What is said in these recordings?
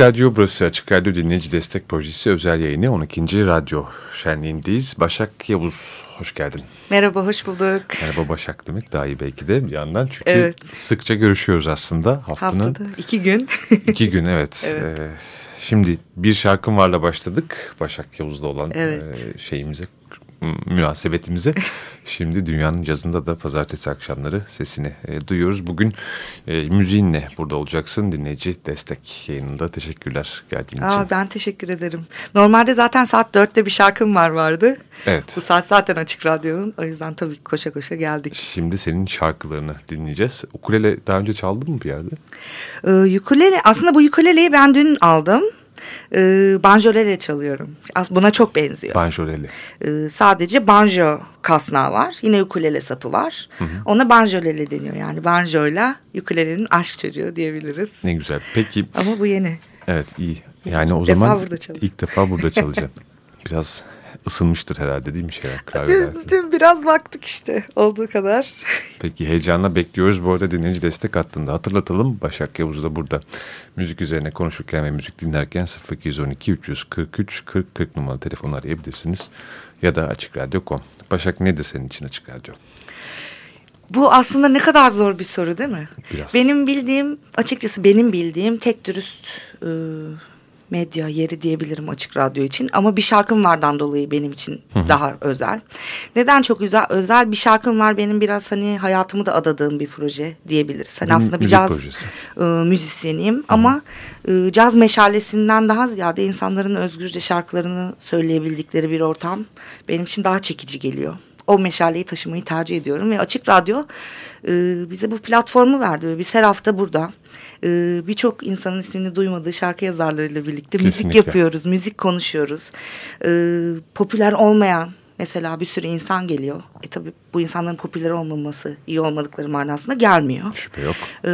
Açık Radyo burası Açık Radyo Dinleyici Destek Projesi özel yayını 12. Radyo Şenliğindeyiz. Başak Yavuz hoş geldin. Merhaba hoş bulduk. Merhaba Başak demek daha iyi belki de bir yandan. Çünkü evet. sıkça görüşüyoruz aslında haftanın. Haftada iki gün. iki gün evet. evet. Ee, şimdi bir şarkım varla başladık Başak Yavuz'la olan evet. e, şeyimize münasebetimize. Şimdi dünyanın cazında da pazartesi akşamları sesini e, duyuyoruz. Bugün e, müziğinle burada olacaksın. Dinleyici destek yayınında. Teşekkürler geldiğin Aa, için. Ben teşekkür ederim. Normalde zaten saat dörtte bir şarkım var vardı. Evet. Bu saat zaten açık radyonun. O yüzden tabii koşa koşa geldik. Şimdi senin şarkılarını dinleyeceğiz. Ukulele daha önce çaldın mı bir yerde? Ee, ukulele, aslında bu ukuleleyi ben dün aldım. Ee, banjolele çalıyorum. Buna çok benziyor. Banjolele. Ee, sadece banjo kasnağı var. Yine ukulele sapı var. Hı hı. Ona banjolele deniyor. Yani banjoyla ukulelenin aşk çocuğu diyebiliriz. Ne güzel. Peki. Ama bu yeni. Evet iyi. Yani o zaman ilk defa burada çalacağım. Biraz ısınmıştır herhalde değil mi şeyler? Dün, dün biraz baktık işte olduğu kadar. Peki heyecanla bekliyoruz. Bu arada dinleyici destek hattında hatırlatalım. Başak Yavuz da burada müzik üzerine konuşurken ve müzik dinlerken 0212 343 40 40 numaralı telefonu arayabilirsiniz. Ya da Açık Radyo.com. Başak nedir senin için Açık Radyo? Bu aslında ne kadar zor bir soru değil mi? Biraz. Benim bildiğim açıkçası benim bildiğim tek dürüst ıı, medya yeri diyebilirim açık radyo için ama bir şarkım vardan dolayı benim için Hı -hı. daha özel. Neden çok güzel? Özel bir şarkım var benim biraz hani hayatımı da adadığım bir proje diyebiliriz. Hani aslında bir caz e, müzisyeniyim Hı -hı. ama e, caz meşalesinden daha ziyade insanların özgürce şarkılarını söyleyebildikleri bir ortam benim için daha çekici geliyor o meşaleyi taşımayı tercih ediyorum ve Açık Radyo e, bize bu platformu verdi ve biz her hafta burada e, birçok insanın ismini duymadığı şarkı yazarlarıyla birlikte Kesinlikle. müzik yapıyoruz, müzik konuşuyoruz. E, popüler olmayan mesela bir sürü insan geliyor. E tabi bu insanların popüler olmaması iyi olmadıkları manasında gelmiyor. Şüphe yok. Ee,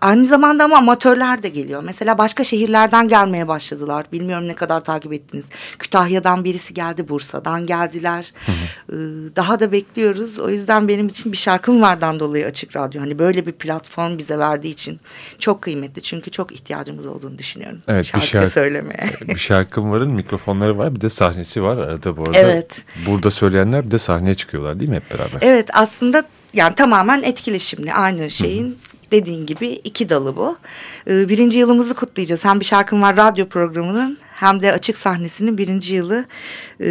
aynı zamanda ama amatörler de geliyor. Mesela başka şehirlerden gelmeye başladılar. Bilmiyorum ne kadar takip ettiniz. Kütahya'dan birisi geldi, Bursa'dan geldiler. Hı hı. Ee, daha da bekliyoruz. O yüzden benim için bir şarkım vardan dolayı Açık Radyo. Hani böyle bir platform bize verdiği için çok kıymetli. Çünkü çok ihtiyacımız olduğunu düşünüyorum. Evet, şarkı bir şarkı söylemeye. bir şarkım varın mikrofonları var bir de sahnesi var arada bu arada. Evet. Burada söyleyenler bir de sahneye çıkıyorlar değil mi hep beraber? Evet aslında yani tamamen etkileşimli aynı şeyin Hı -hı. dediğin gibi iki dalı bu. Ee, birinci yılımızı kutlayacağız. Hem bir şarkım var radyo programının hem de açık sahnesinin birinci yılı e,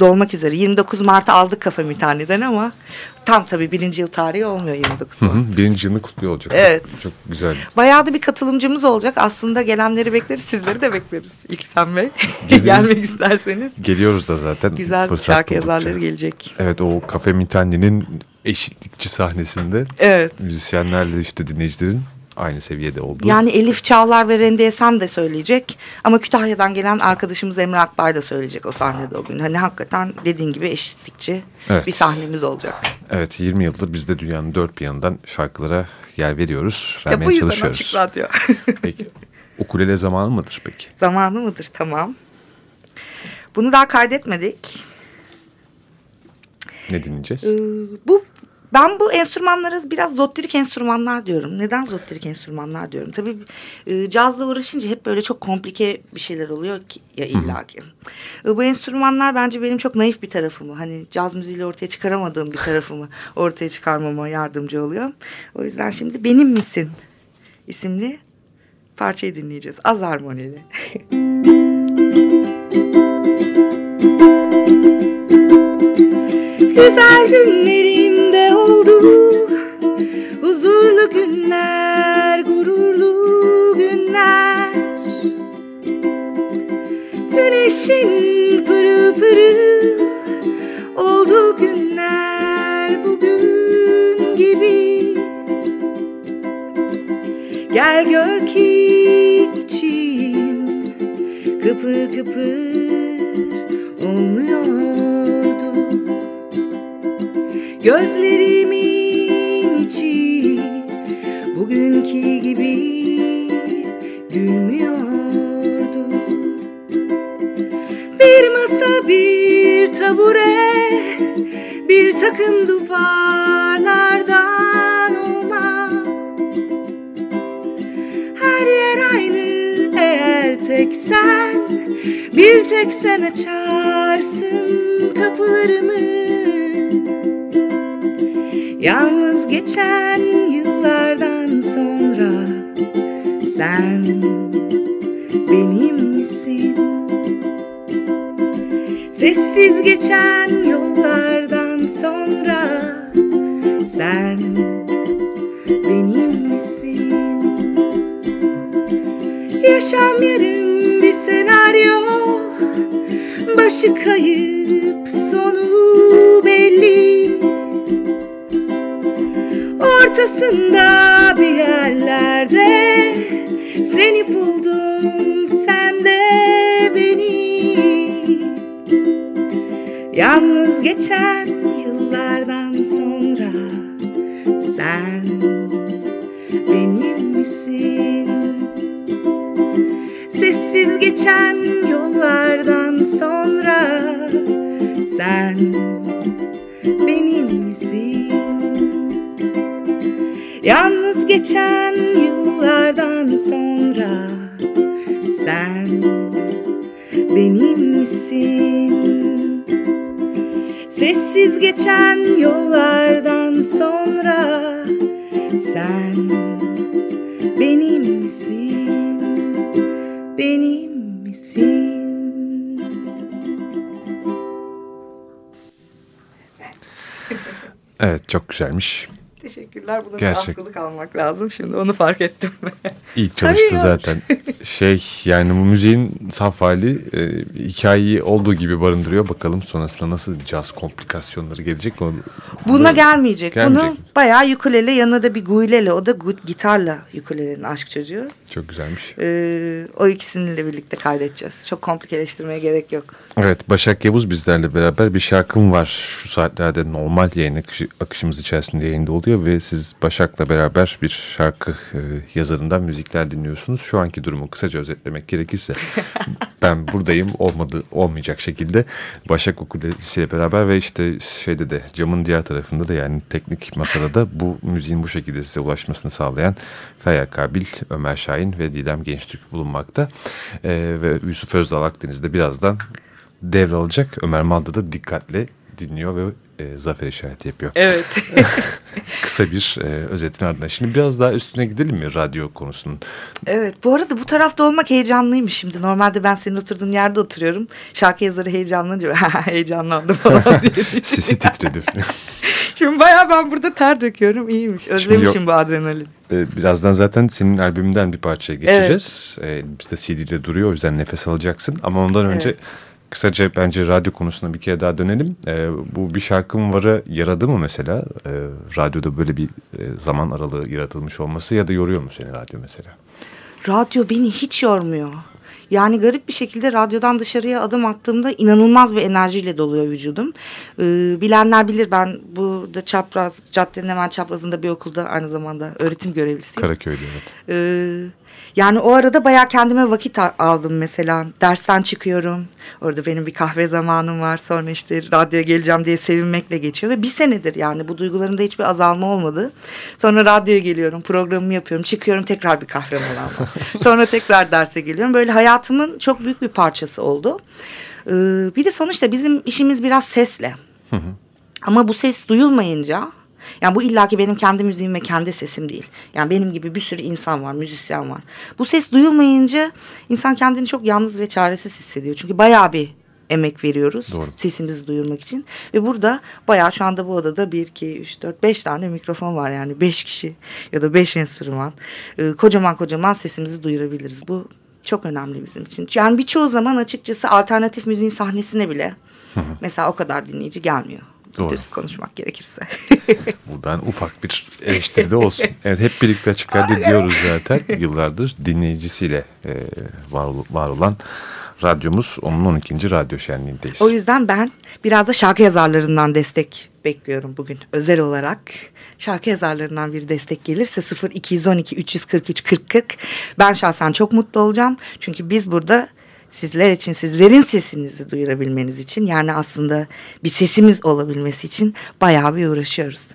dolmak üzere. 29 Mart'ta aldık kafa taneden ama tam tabii birinci yıl tarihi olmuyor 29 Mart. Hı hı, birinci yılını kutluyor olacak. Evet. Çok güzel. Bayağı da bir katılımcımız olacak. Aslında gelenleri bekleriz. Sizleri de bekleriz İlksen Bey. Gelmek isterseniz. Geliyoruz da zaten. Güzel şarkı buldukça. yazarları gelecek. Evet o Kafe Mitanni'nin eşitlikçi sahnesinde. Evet. Müzisyenlerle işte dinleyicilerin aynı seviyede oldu. Yani Elif Çağlar ve Rende Esen de söyleyecek. Ama Kütahya'dan gelen arkadaşımız Emre Akbay da söyleyecek o sahnede o gün. Hani hakikaten dediğin gibi eşitlikçi evet. bir sahnemiz olacak. Evet 20 yıldır biz de dünyanın dört bir yanından şarkılara yer veriyoruz. İşte bu yüzden açık radyo. peki ukulele zamanı mıdır peki? Zamanı mıdır tamam. Bunu daha kaydetmedik. Ne dinleyeceğiz? Ee, bu ben bu enstrümanlara biraz zottirik enstrümanlar diyorum. Neden zottirik enstrümanlar diyorum? Tabii e, cazla uğraşınca hep böyle çok komplike bir şeyler oluyor ki ya illaki. E, bu enstrümanlar bence benim çok naif bir tarafımı. Hani caz müziğiyle ortaya çıkaramadığım bir tarafımı ortaya çıkarmama yardımcı oluyor. O yüzden şimdi Benim Misin isimli parçayı dinleyeceğiz. Az harmonili. Güzel günlerimde oldu. Huzurlu günler, gururlu günler. Güneşin pırıl pırıl oldu günler bugün gibi. Gel gör ki içim kıpır kıpır olmuyordu Gözlerimin içi bugünkü gibi gülmüyordu. Bir masa bir tabure bir takım duvarlardan olma Her yer aynı eğer tek sen Bir tek sen açarsın kapılarımı Yalnız geçen yıllardan sonra Sen benim misin? Sessiz geçen yollardan sonra Sen benim misin? Yaşam yarım bir senaryo Başı kayıp Ortasında bir yerlerde Seni buldum sen de beni. Yalnız geçen benim misin? Sessiz geçen yollardan sonra Sen benim misin? Benim misin? Evet çok güzelmiş. Teşekkürler. Buna Gerçek. bir askılık almak lazım. Şimdi onu fark ettim. İlk çalıştı zaten. Şey yani bu müziğin saf hali e, hikayeyi olduğu gibi barındırıyor. Bakalım sonrasında nasıl caz komplikasyonları gelecek onu. Buna Bu- gelmeyecek. Gelmeyecek Bunu mi? bayağı ukulele yanına da bir guilele. O da gitarla ukulelenin aşk çocuğu. Çok güzelmiş. Ee, o ikisininle birlikte kaydedeceğiz. Çok komplikeleştirmeye gerek yok. Evet Başak Yavuz bizlerle beraber bir şarkım var. Şu saatlerde normal yayın akışı, akışımız içerisinde yayında oluyor ve siz Başak'la beraber bir şarkı e, yazarından müzikler dinliyorsunuz. Şu anki durumu kısaca özetlemek gerekirse ben buradayım olmadı olmayacak şekilde Başak Okulesi'yle beraber ve işte şeyde de camın diğer tarafında da yani teknik masada da bu müziğin bu şekilde size ulaşmasını sağlayan Feyyal Kabil, Ömer Şahin ve Didem Gençtürk bulunmakta. E, ve Yusuf Özdal Akdeniz'de birazdan devralacak. Ömer Malda da dikkatle dinliyor ve e, zafer işareti yapıyor. Evet. Kısa bir e, özetin ardından. Şimdi biraz daha üstüne gidelim mi radyo konusunun? evet. Bu arada bu tarafta olmak heyecanlıymış şimdi. Normalde ben senin oturduğun yerde oturuyorum. Şarkı yazarı heyecanlanınca heyecanlandım falan diye. Sesi titredi. Şimdi bayağı ben burada ter döküyorum. İyiymiş. Özlemişim bu adrenalin. E, birazdan zaten senin albümünden bir parçaya geçeceğiz. E, bizde CD'de duruyor o yüzden nefes alacaksın. Ama ondan önce Evet. Kısaca bence radyo konusuna bir kere daha dönelim. E, bu bir şarkım varı yaradı mı mesela? E, radyoda böyle bir e, zaman aralığı yaratılmış olması ya da yoruyor mu seni radyo mesela? Radyo beni hiç yormuyor. Yani garip bir şekilde radyodan dışarıya adım attığımda inanılmaz bir enerjiyle doluyor vücudum. Ee, bilenler bilir ben burada çapraz, caddenin hemen çaprazında bir okulda aynı zamanda öğretim görevlisiyim. Karaköy'de evet. Ee, yani o arada bayağı kendime vakit aldım mesela. Dersten çıkıyorum. Orada benim bir kahve zamanım var. Sonra işte radyoya geleceğim diye sevinmekle geçiyor. Ve bir senedir yani bu duygularımda hiçbir azalma olmadı. Sonra radyoya geliyorum. Programımı yapıyorum. Çıkıyorum tekrar bir kahve molam var. Sonra tekrar derse geliyorum. Böyle hayatımın çok büyük bir parçası oldu. Ee, bir de sonuçta bizim işimiz biraz sesle. Ama bu ses duyulmayınca yani bu illaki benim kendi müziğim ve kendi sesim değil. Yani benim gibi bir sürü insan var, müzisyen var. Bu ses duyulmayınca insan kendini çok yalnız ve çaresiz hissediyor. Çünkü bayağı bir emek veriyoruz Doğru. sesimizi duyurmak için. Ve burada bayağı şu anda bu odada 1, 2, 3, 4, 5 tane mikrofon var. Yani 5 kişi ya da 5 enstrüman. Ee, kocaman kocaman sesimizi duyurabiliriz. Bu çok önemli bizim için. Yani birçoğu zaman açıkçası alternatif müziğin sahnesine bile mesela o kadar dinleyici gelmiyor. Doğru. Dürüst konuşmak gerekirse. Buradan ufak bir eleştiri de olsun. Evet hep birlikte açık radyo diyoruz zaten. Yıllardır dinleyicisiyle e, var, var olan radyomuz onun 12. radyo şenliğindeyiz. O yüzden ben biraz da şarkı yazarlarından destek bekliyorum bugün özel olarak. Şarkı yazarlarından bir destek gelirse 0212 343 40 40 ben şahsen çok mutlu olacağım. Çünkü biz burada sizler için sizlerin sesinizi duyurabilmeniz için yani aslında bir sesimiz olabilmesi için bayağı bir uğraşıyoruz.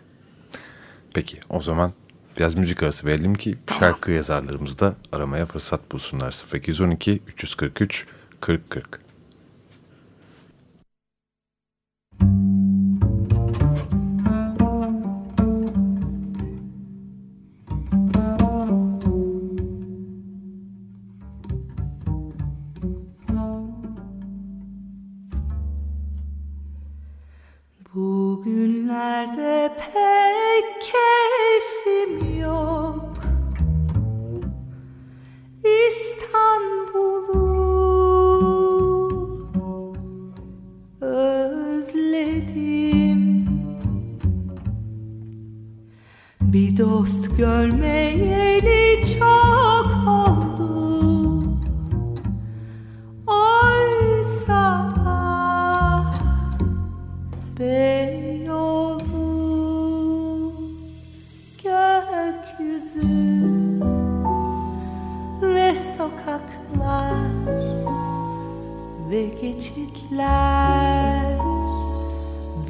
Peki o zaman biraz müzik arası verelim ki tamam. şarkı yazarlarımız da aramaya fırsat bulsunlar. 0212 343 40 40. Bugünlerde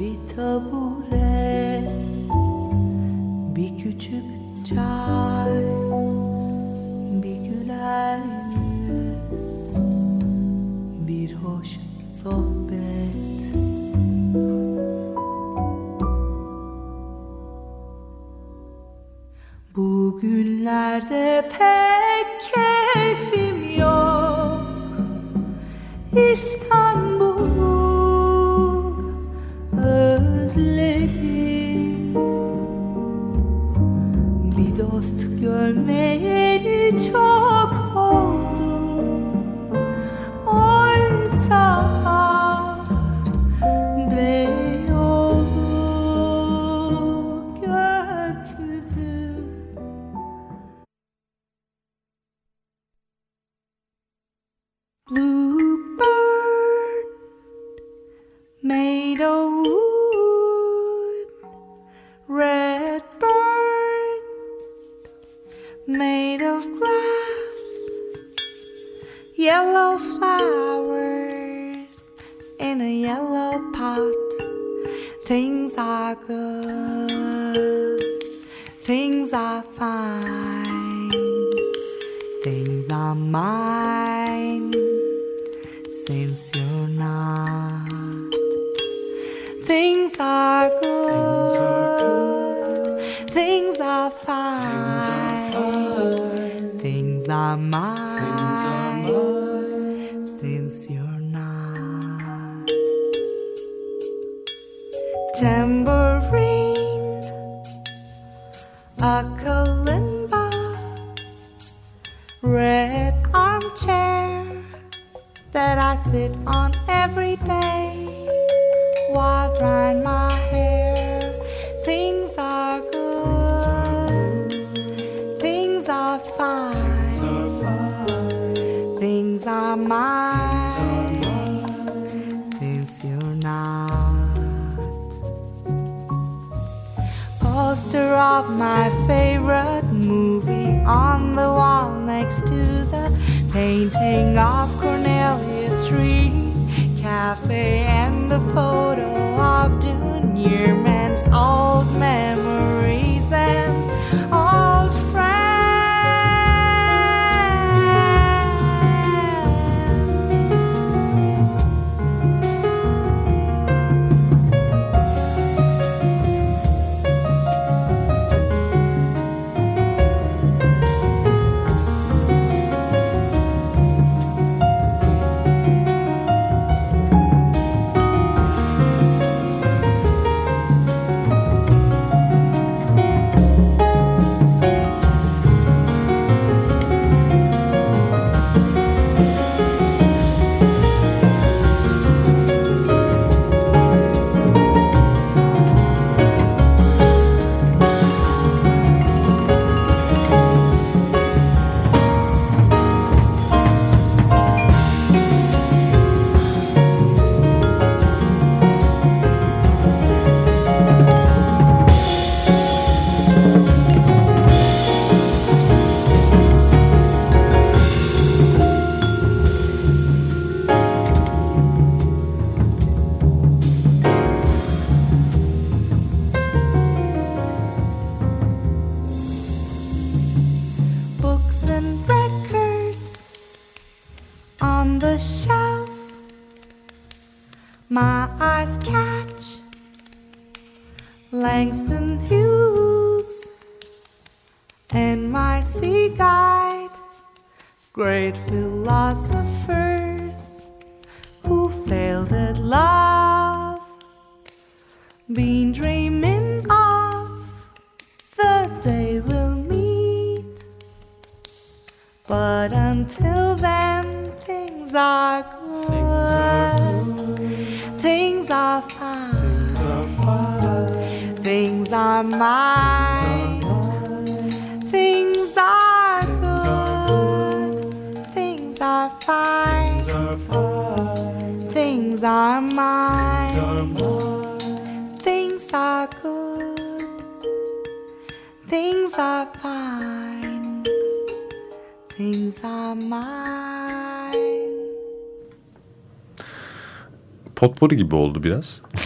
bir tabure bir küçük çay bir güler yüz bir hoş sohbet. Bugünlerde pek keyfim yok. İstanbul'u may that I sit on every day while drying my hair. Things are good, things are fine, things are, mine mine. since you're not. Poster of my favorite movie on the wall next to painting of Cornelius Street Cafe and the photo of Junior old memories my eyes catch Langston Hughes and my sea guide, great philosophers who failed at love, been dreaming of the day we'll meet. But until things are good, things are fine things are mine. Things are good. Things are fine. Things are mine. Things are good. Things are fine. Things are mine. Potpourri gibi oldu biraz.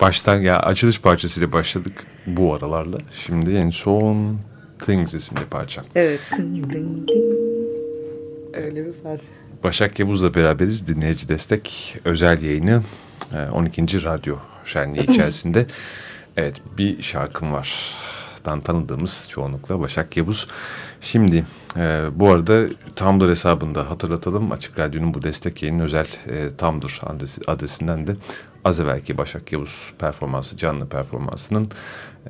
Baştan ya açılış parçasıyla başladık bu aralarla. Şimdi en son Things isimli parça. Evet. Ding, ding, ding. Öyle bir parça. Başak Yavuz'la beraberiz. Dinleyici destek özel yayını e, 12. Radyo Şenliği içerisinde. Evet bir şarkım var. Dan tanıdığımız çoğunlukla Başak Yavuz. Şimdi e, bu arada Tumblr hesabında hatırlatalım. Açık Radyo'nun bu destek yayının özel e, Tumblr adresi, adresinden de az evvelki Başak Yavuz performansı, canlı performansının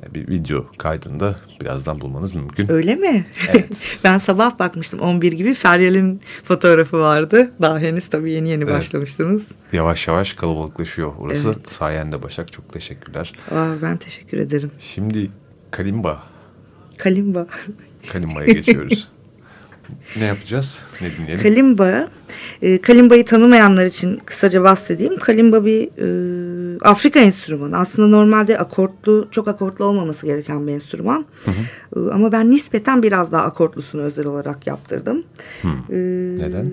e, bir video kaydında birazdan bulmanız mümkün. Öyle mi? Evet. ben sabah bakmıştım 11 gibi Feryal'in fotoğrafı vardı. Daha henüz tabii yeni yeni Evet. başlamıştınız. Yavaş yavaş kalabalıklaşıyor orası. Evet. Sayende Başak çok teşekkürler. Aa, ben teşekkür ederim. Şimdi Kalimba, Kalimba. Kalimba'ya geçiyoruz. ne yapacağız? Ne dinleyelim? Kalimba, e, Kalimba'yı tanımayanlar için kısaca bahsedeyim. Kalimba bir e, Afrika enstrümanı. Aslında normalde akortlu, çok akortlu olmaması gereken bir enstrüman. E, ama ben nispeten biraz daha akortlusunu özel olarak yaptırdım. E, Neden?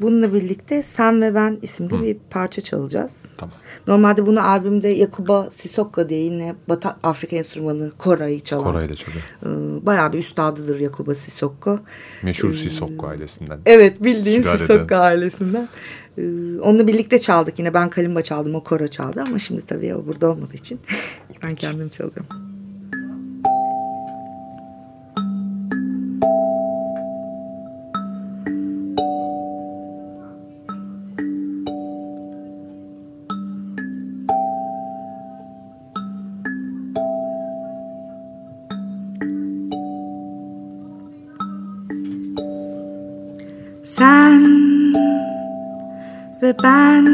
Bununla birlikte Sen ve Ben isimli bir parça çalacağız. Tamam. Normalde bunu albümde Yakuba Sissoko diye yine Batı Afrika enstrümanı Kora'yı çalan. Koray'la çalıyor. e, bayağı bir üstadıdır Yakuba Sissoko. Meşhur Sissoko ailesinden. Evet bildiğin. Sissoko ailesinden. Ee, onunla birlikte çaldık yine. Ben kalimba çaldım, o koro çaldı ama şimdi tabii o burada olmadığı için ben kendim çalıyorum. Ve ben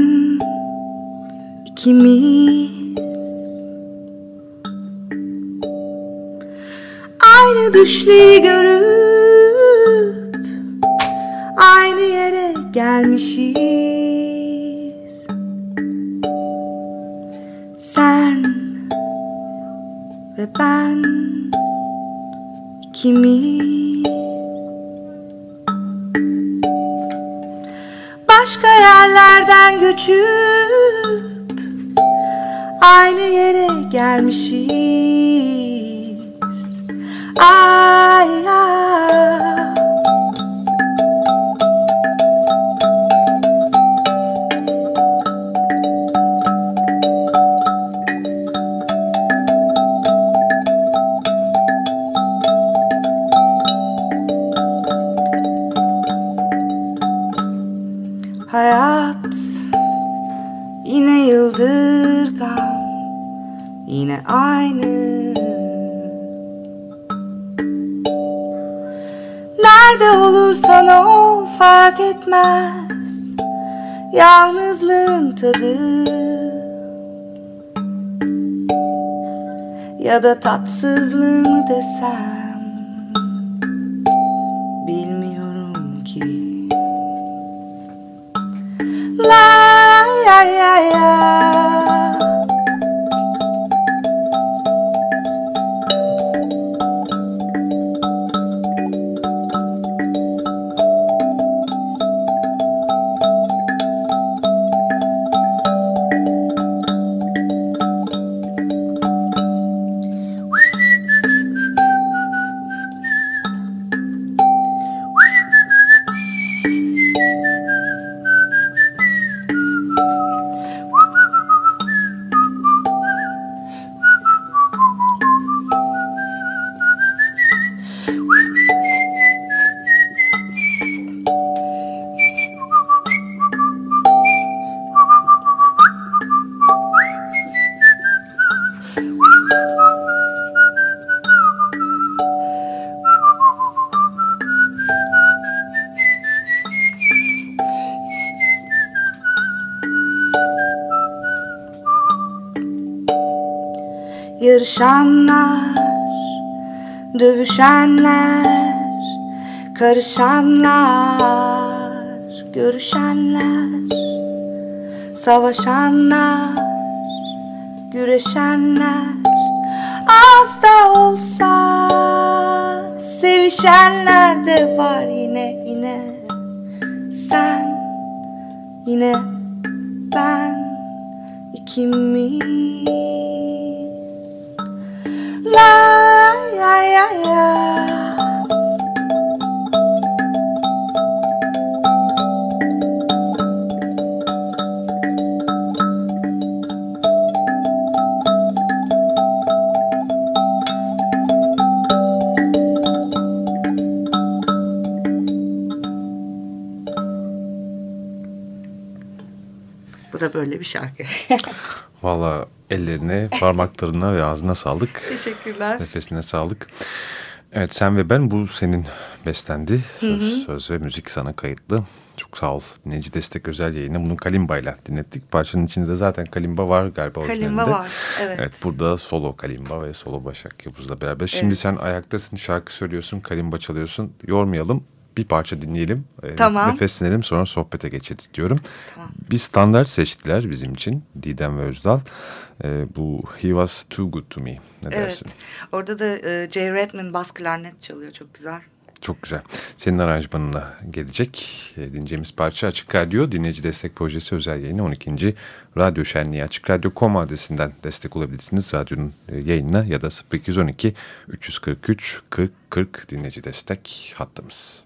ikimiz. Aynı düşleri görüp Aynı yere gelmişiz. Sen ve ben ikimiz göçüp aynı yere gelmişiz. Ay ay. Ya da tatsızlığımı desem Yarışanlar, dövüşenler, karışanlar, görüşenler, savaşanlar, güreşenler, az da olsa sevişenler de var yine yine. Sen yine ben ikimiz la ya ya ya Bu da böyle bir şarkı. Valla ellerine, parmaklarına ve ağzına sağlık. Teşekkürler. Nefesine sağlık. Evet sen ve ben bu senin bestendi. Söz, söz ve müzik sana kayıtlı. Çok sağ ol. Dinleyici Destek özel yayını. Bunu kalimbayla dinlettik. Parçanın içinde de zaten kalimba var galiba. Kalimba var, evet. Evet burada solo kalimba ve solo Başak Yavuz'la beraber. Şimdi Evet. sen ayaktasın, şarkı söylüyorsun, kalimba çalıyorsun. Yormayalım. Bir parça dinleyelim. Ee, Tamam. Nefeslenelim sonra sohbete geçeriz diyorum. Tamam. Bir standart seçtiler bizim için. Didem ve Özdal. Ee, bu He Was Too Good To Me. Ne Evet. dersin? Orada da e, Jay Redman bas klarnet çalıyor. Çok güzel. Çok güzel. Senin aranjmanına gelecek. E, dinleyeceğimiz parça Açık Radyo Dinleyici Destek Projesi özel yayını 12. Radyo Şenliği Açık Radyo.com adresinden destek olabilirsiniz. Radyonun e, yayınına ya da 0212 343 40 40 dinleyici destek hattımız.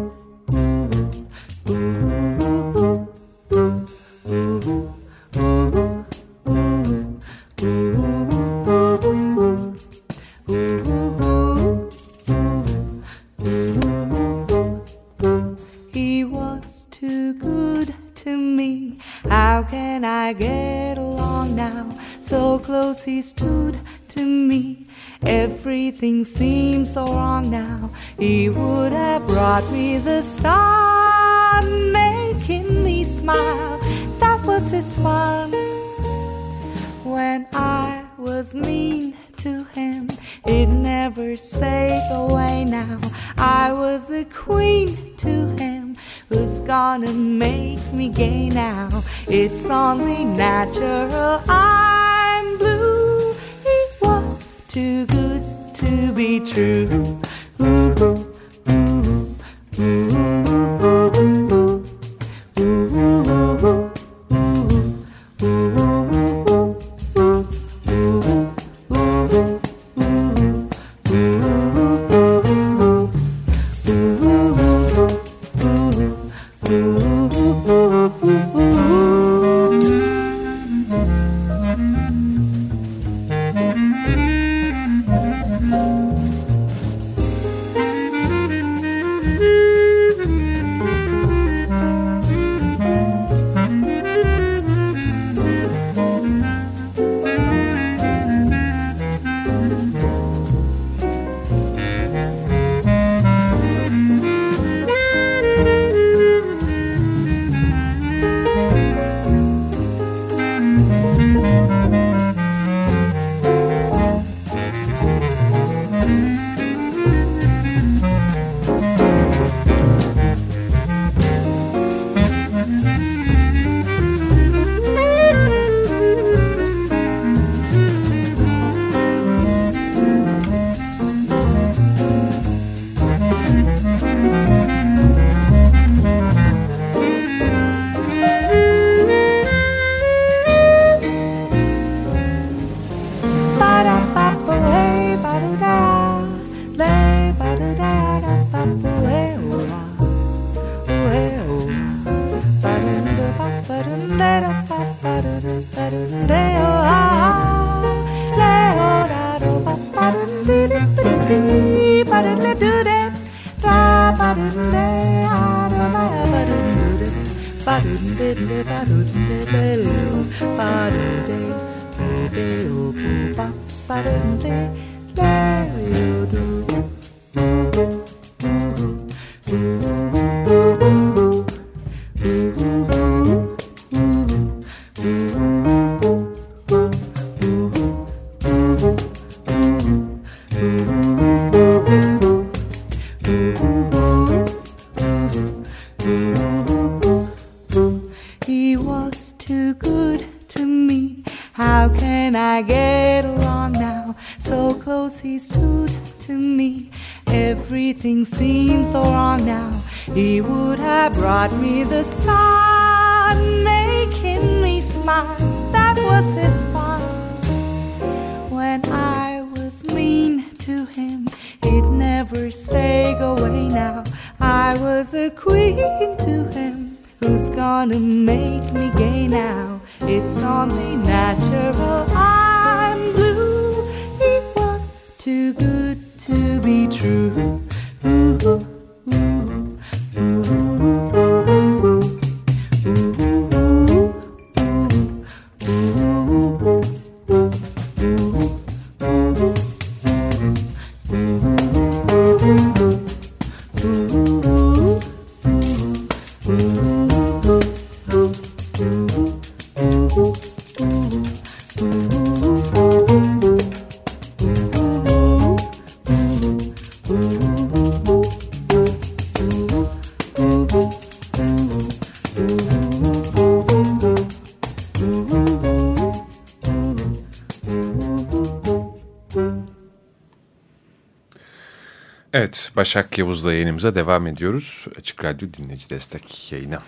Evet, Başak Yavuz'la yayınımıza devam ediyoruz. Açık Radyo Dinleyici Destek yayını.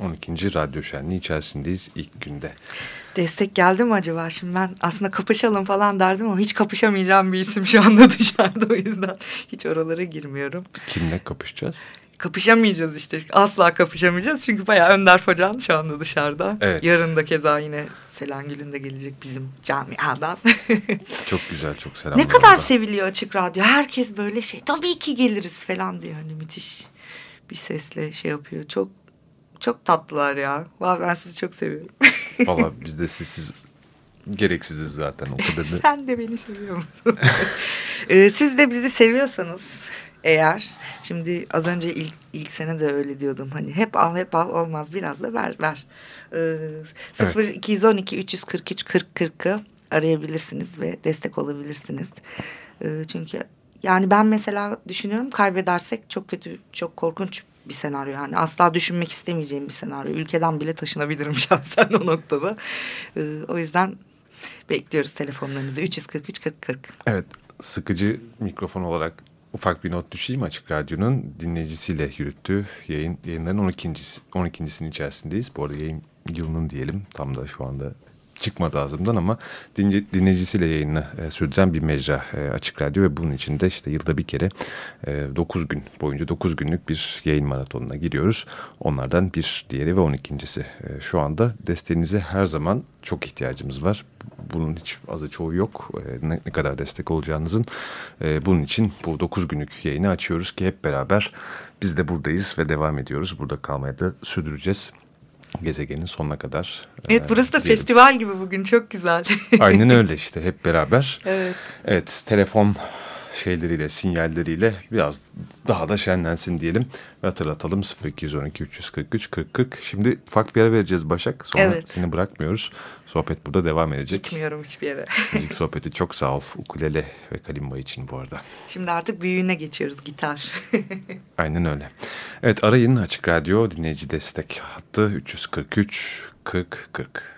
12. Radyo Şenliği içerisindeyiz ilk günde. Destek geldi mi acaba? Şimdi ben aslında kapışalım falan derdim ama hiç kapışamayacağım bir isim şu anda dışarıda o yüzden hiç oralara girmiyorum. Kimle kapışacağız? Kapışamayacağız işte. Asla kapışamayacağız çünkü bayağı Önder Focan şu anda dışarıda. Evet. Yarın da keza yine Selangül'ün de gelecek bizim camiadan. Çok güzel, çok selamlar. ne kadar orada. seviliyor Açık Radyo. Herkes böyle şey tabii ki geliriz falan diye. Hani müthiş bir sesle şey yapıyor. Çok çok tatlılar ya. Vallahi ben sizi çok seviyorum. Valla biz de sizsiz gereksiziz zaten o kadar da. Sen de beni seviyor musun? Ee, siz de bizi seviyorsanız eğer şimdi az önce ilk ilk sene de öyle diyordum hani hep al hep al olmaz biraz da ver ver. Ee, 0 212 343 40 40'ı arayabilirsiniz ve destek olabilirsiniz. Ee, çünkü yani ben mesela düşünüyorum kaybedersek çok kötü çok korkunç bir senaryo yani asla düşünmek istemeyeceğim bir senaryo. Ülkeden bile taşınabilirim şahsen o noktada. Ee, o yüzden bekliyoruz telefonlarınızı 343 40 40. Evet, sıkıcı mikrofon olarak ufak bir not düşeyim Açık Radyo'nun dinleyicisiyle yürüttüğü yayın, yayınların 12. 12.sinin içerisindeyiz. Bu arada yayın yılının diyelim tam da şu anda çıkmadı ağzımdan ama dinle, dinleyicisiyle yayını e, sürdüren bir mecra e, Açık Radyo ve bunun için de işte yılda bir kere e, 9 gün boyunca 9 günlük bir yayın maratonuna giriyoruz. Onlardan bir diğeri ve 12.si. E, şu anda desteğinize her zaman çok ihtiyacımız var. Bunun hiç azı çoğu yok. E, ne, ne kadar destek olacağınızın. E, bunun için bu 9 günlük yayını açıyoruz ki hep beraber biz de buradayız ve devam ediyoruz. Burada kalmaya da sürdüreceğiz gezegenin sonuna kadar. Evet e, burası da diyelim. festival gibi bugün çok güzel. Aynen öyle işte hep beraber. evet. Evet telefon şeyleriyle sinyalleriyle biraz daha da şenlensin diyelim. Ve hatırlatalım 0212 343 40 40. Şimdi ufak bir ara vereceğiz Başak. Sonra Evet. seni bırakmıyoruz. Sohbet burada devam edecek. Gitmiyorum hiçbir yere. Müzik sohbeti çok sağ ol. Ukulele ve kalimba için bu arada. Şimdi artık büyüğüne geçiyoruz gitar. Aynen öyle. Evet arayın Açık Radyo dinleyici destek hattı 343 40 40.